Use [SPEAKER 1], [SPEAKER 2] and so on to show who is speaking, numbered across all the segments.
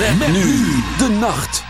[SPEAKER 1] Met, nu de nacht.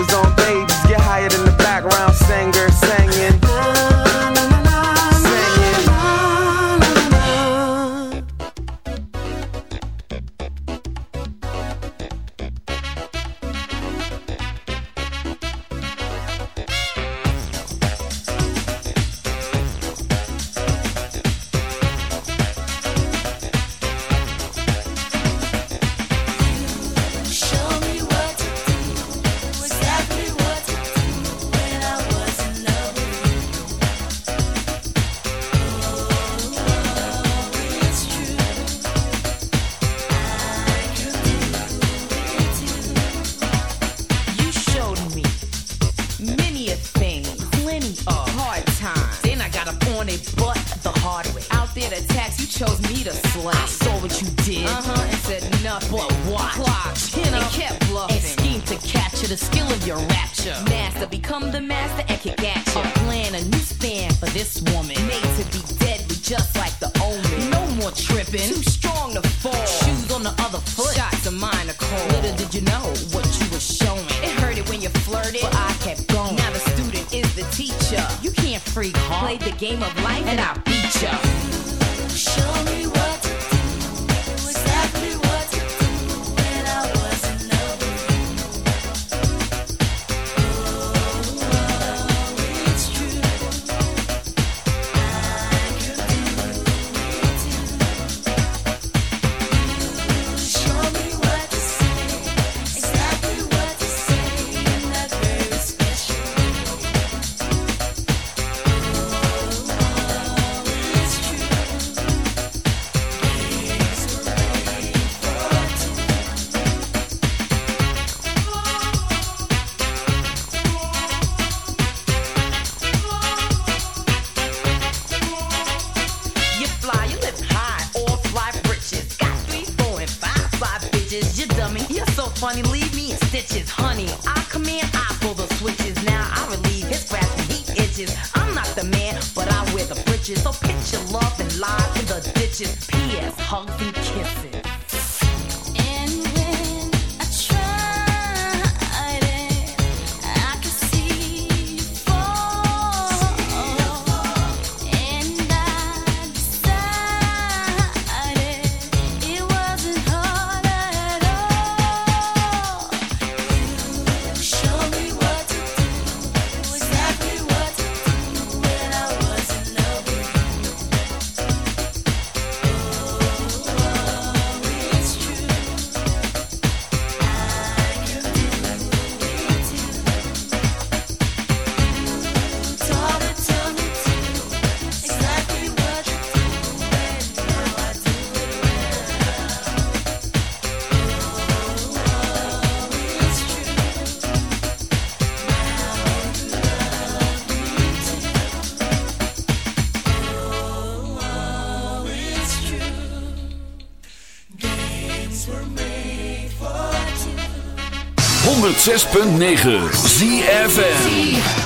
[SPEAKER 2] Cause on shit. P.S. Hugs and kisses. 106.9 ZFN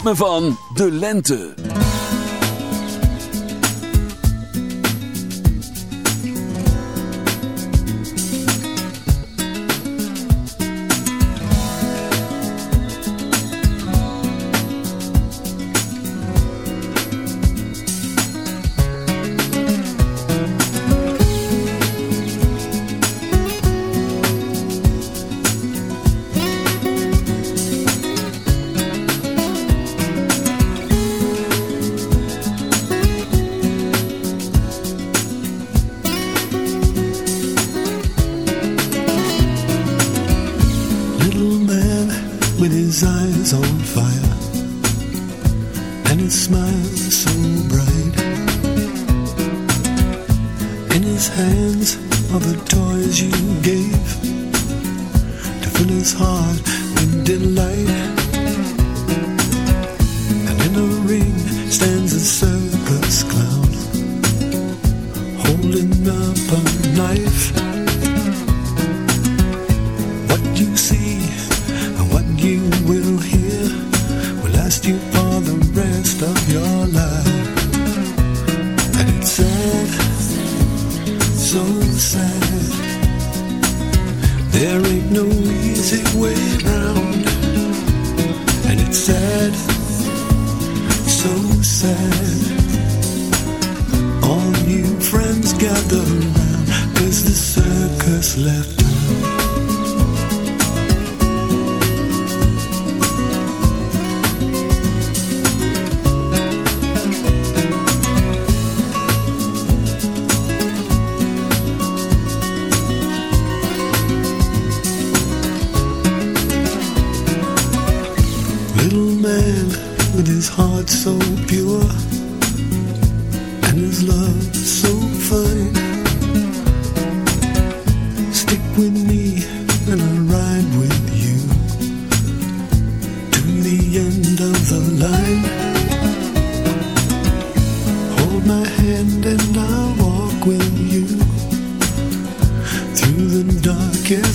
[SPEAKER 2] ritme van de lente.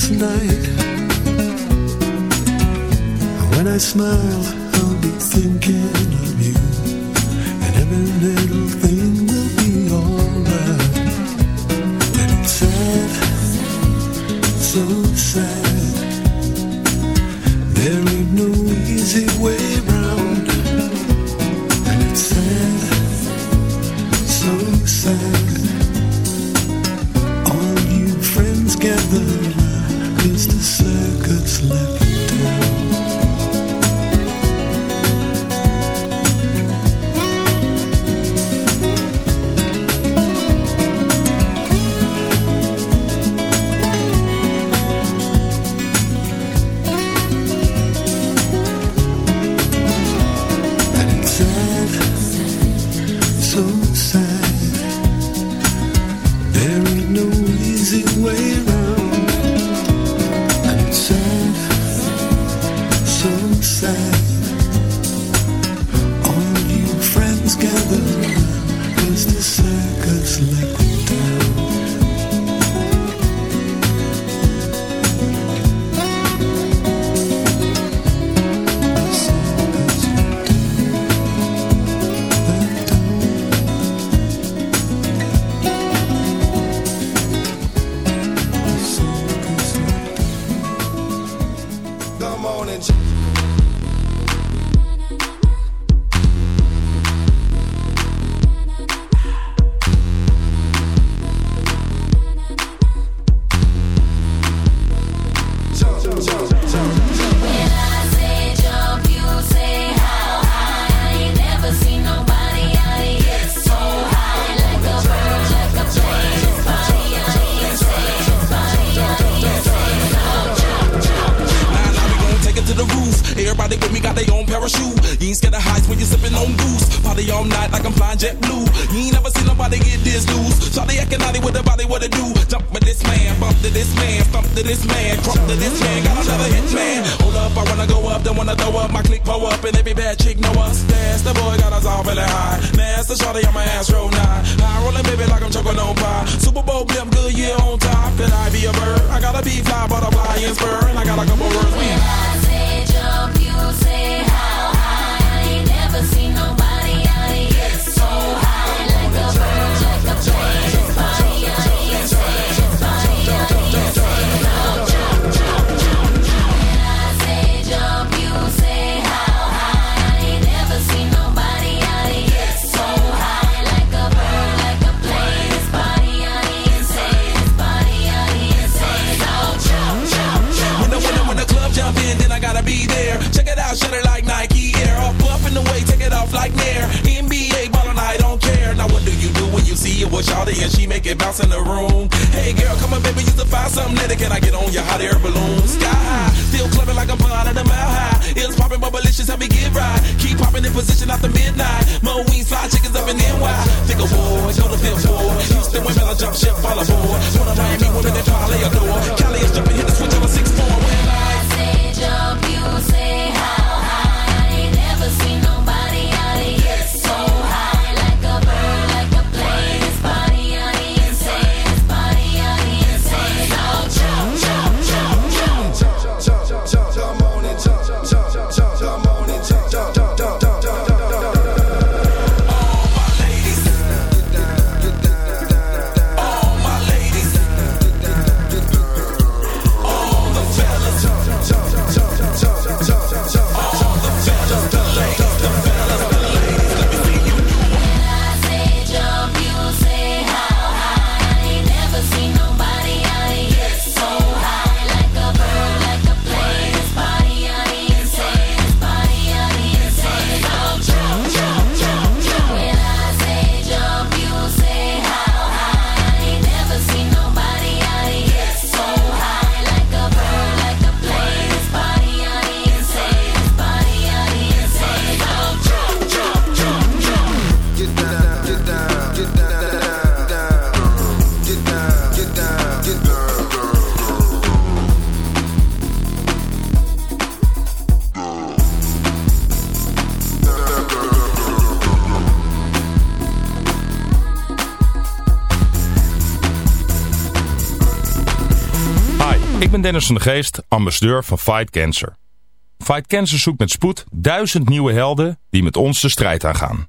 [SPEAKER 2] tonight. And when I smile, jet blue. You ain't
[SPEAKER 3] never seen nobody get this loose.
[SPEAKER 1] Charlie Akinati with the body, what to
[SPEAKER 4] do? Jump with this man, bump to this man, stomp to this man, crump to this man. Got another hit man. Hold up, I wanna go up, don't wanna throw up. My click pull up, and every bad chick know us. That's the boy got us all feeling high. Master Charlie on my ass roll nine. High rolling baby like I'm choking on
[SPEAKER 5] pie. Super Bowl blimp, good year on top. Could
[SPEAKER 6] I
[SPEAKER 7] be
[SPEAKER 1] a
[SPEAKER 8] bird? I gotta be
[SPEAKER 9] fly, butterfly and spur, and I gotta come over. We high. get with Shawty and she make it bounce in the room. Hey girl, come on, baby, you to find something later. Can I get on your hot air balloon? Sky high, still clubbing like I'm blind at a mile high. It's popping, but malicious,
[SPEAKER 10] help me get right. Keep popping in position after midnight. Mo wings fly, chickens up in NY. Think of war, go to fifth floor. Houston women, I jump ship, fall aboard. One of Miami women, they probably adore. Cali is jumping, hit the switch on a six four. When I say jump, you say Dennis van de Geest, ambassadeur van Fight Cancer. Fight Cancer zoekt met spoed duizend nieuwe helden die met ons de strijd aangaan.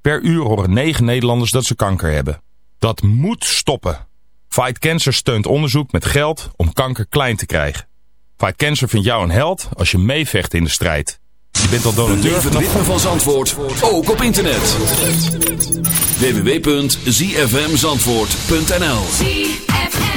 [SPEAKER 10] Per uur horen negen Nederlanders dat ze kanker hebben. Dat moet stoppen. Fight Cancer steunt onderzoek met geld om kanker klein te krijgen. Fight Cancer vindt jou een held als je meevecht in de strijd. Je bent al donateur Beleef het ritme van Zandvoort, ook op internet. www.zfmzandvoort.nl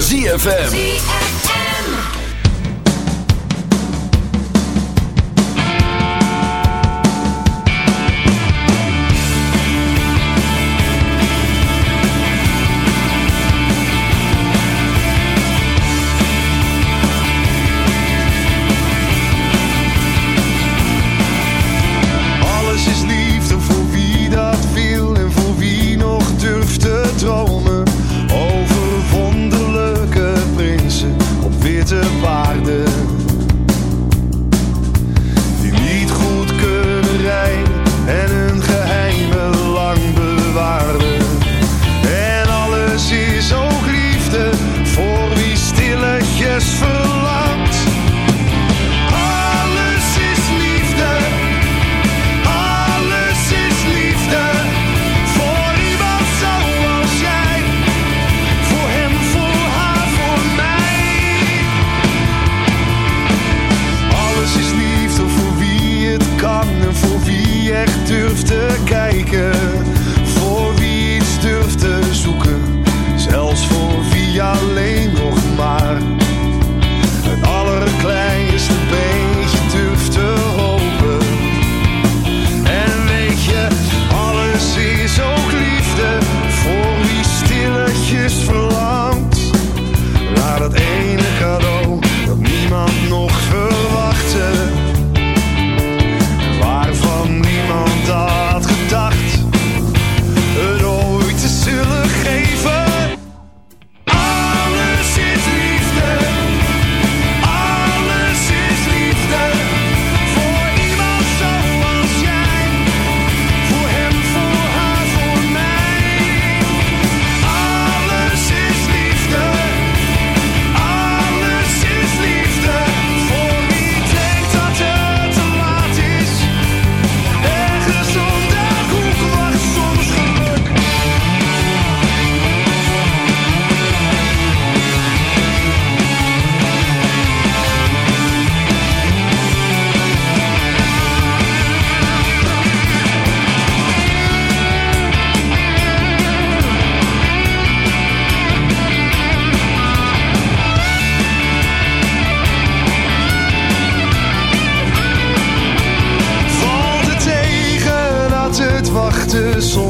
[SPEAKER 1] ZFM. son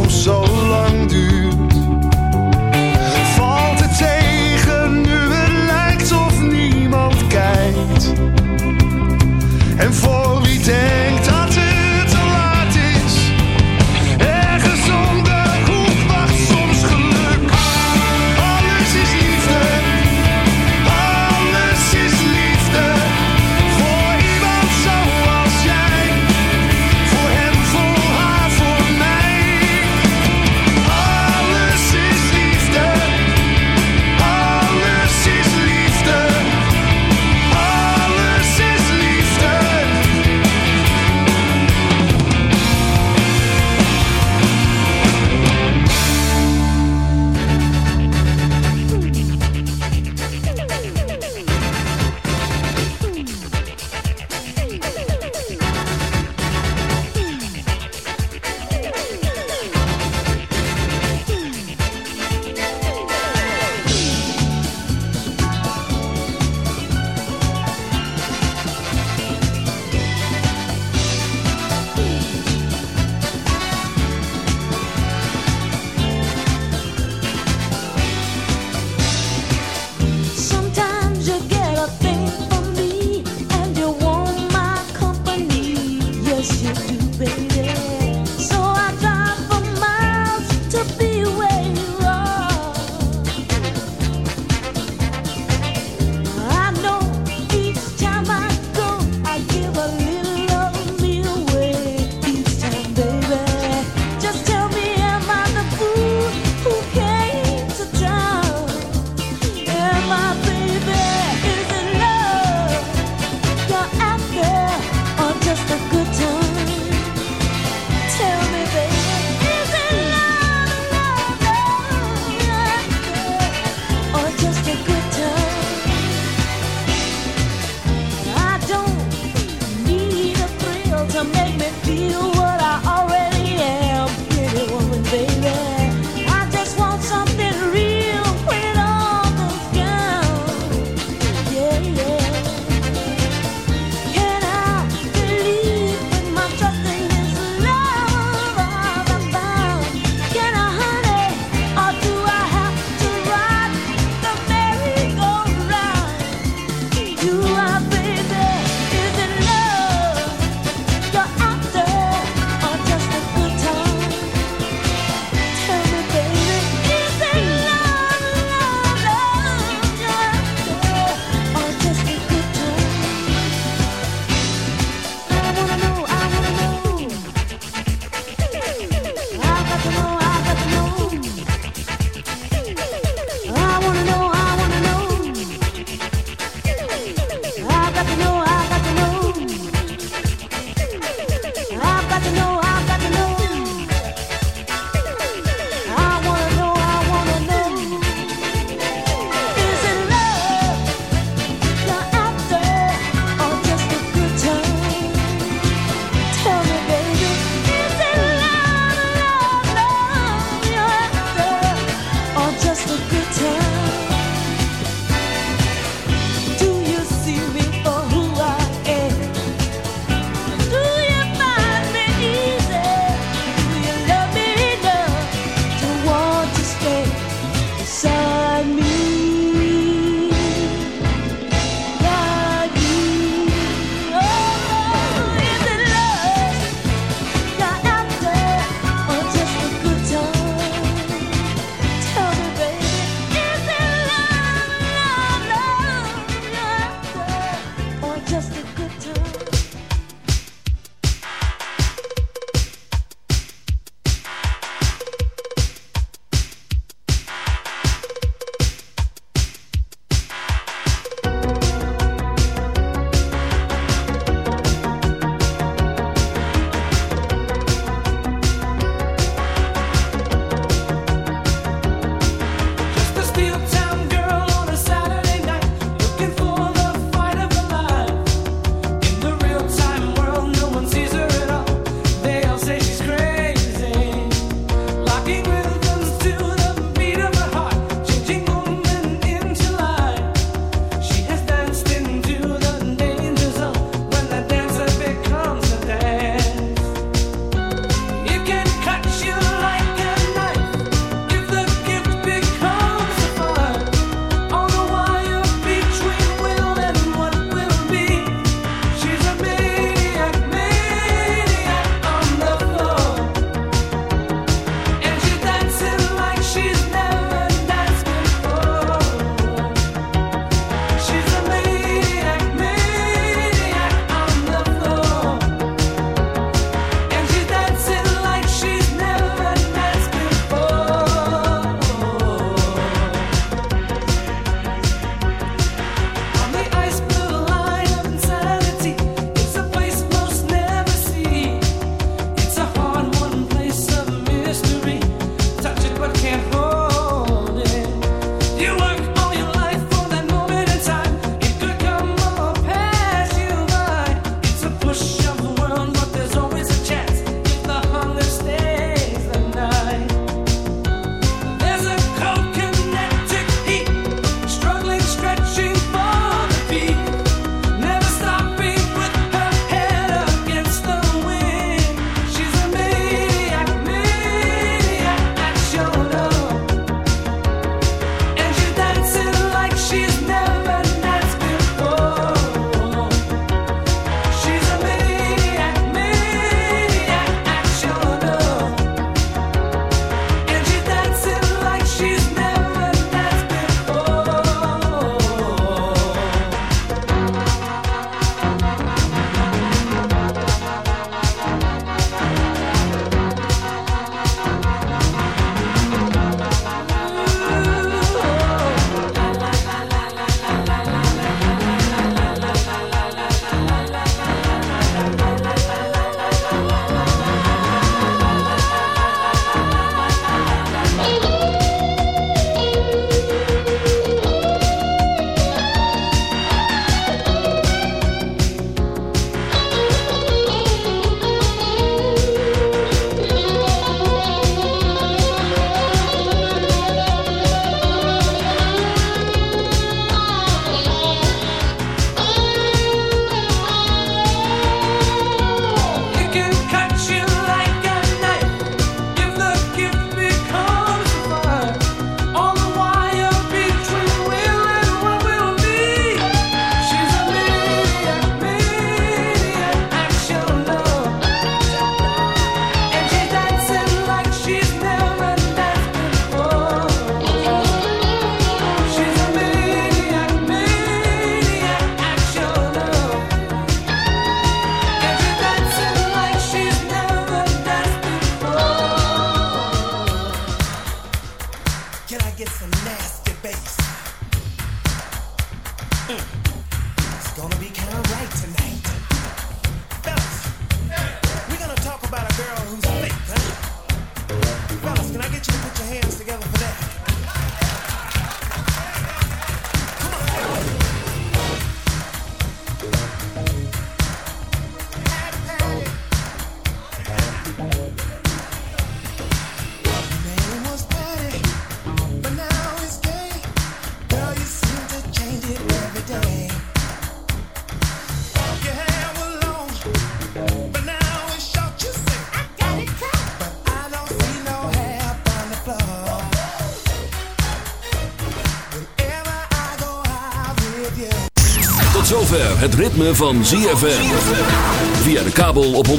[SPEAKER 1] ritme van ZFM. Via de kabel op 104.5.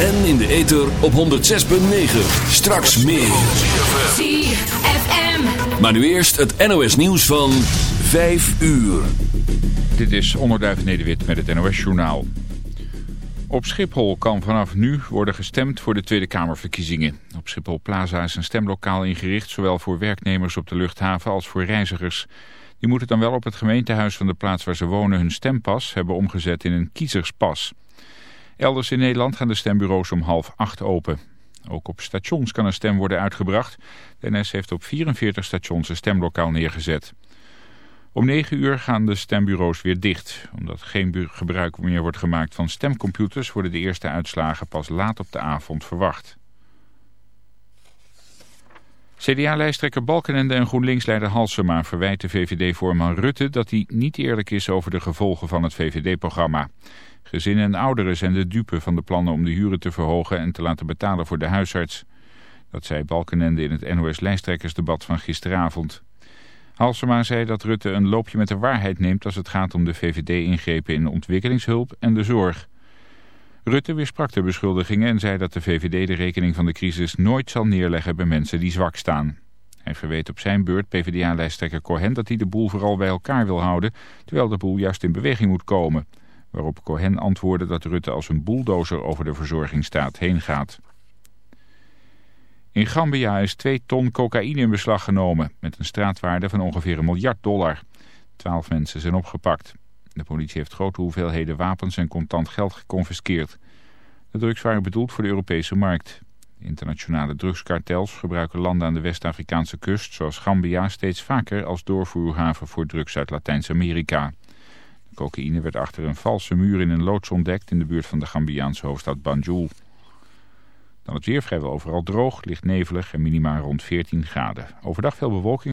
[SPEAKER 1] En in de ether op 106.9. Straks meer.
[SPEAKER 7] ZFM.
[SPEAKER 1] Maar nu eerst het NOS nieuws van 5 uur.
[SPEAKER 11] Dit is Onderduif Nederwit met het NOS Journaal. Op Schiphol kan vanaf nu worden gestemd voor de Tweede Kamerverkiezingen. Op Schiphol Plaza is een stemlokaal ingericht... zowel voor werknemers op de luchthaven als voor reizigers. Die moeten dan wel op het gemeentehuis van de plaats waar ze wonen... hun stempas hebben omgezet in een kiezerspas. Elders in Nederland gaan de stembureaus om half acht open. Ook op stations kan een stem worden uitgebracht. De NS heeft op 44 stations een stemlokaal neergezet. Om 9 uur gaan de stembureaus weer dicht. Omdat geen gebruik meer wordt gemaakt van stemcomputers... worden de eerste uitslagen pas laat op de avond verwacht. CDA-lijsttrekker Balkenende en GroenLinks-leider Halsema verwijten VVD-voorman Rutte... dat hij niet eerlijk is over de gevolgen van het VVD-programma. Gezinnen en ouderen zijn de dupe van de plannen om de huren te verhogen... en te laten betalen voor de huisarts. Dat zei Balkenende in het NOS-lijsttrekkersdebat van gisteravond... Halsema zei dat Rutte een loopje met de waarheid neemt als het gaat om de VVD-ingrepen in ontwikkelingshulp en de zorg. Rutte weersprak de beschuldigingen en zei dat de VVD de rekening van de crisis nooit zal neerleggen bij mensen die zwak staan. Hij verweet op zijn beurt PvdA-lijsttrekker Cohen dat hij de boel vooral bij elkaar wil houden, terwijl de boel juist in beweging moet komen. Waarop Cohen antwoordde dat Rutte als een bulldozer over de verzorgingsstaat heen gaat. In Gambia is 2 ton cocaïne in beslag genomen met een straatwaarde van ongeveer een miljard dollar. Twaalf mensen zijn opgepakt. De politie heeft grote hoeveelheden wapens en contant geld geconfiskeerd. De drugs waren bedoeld voor de Europese markt. Internationale drugskartels gebruiken landen aan de West-Afrikaanse kust, zoals Gambia, steeds vaker als doorvoerhaven voor drugs uit Latijns-Amerika. De cocaïne werd achter een valse muur in een loods ontdekt in de buurt van de Gambiaanse hoofdstad Banjul. Dan het weer vrijwel overal droog, licht nevelig en minimaal rond 14 graden. Overdag veel bewolking.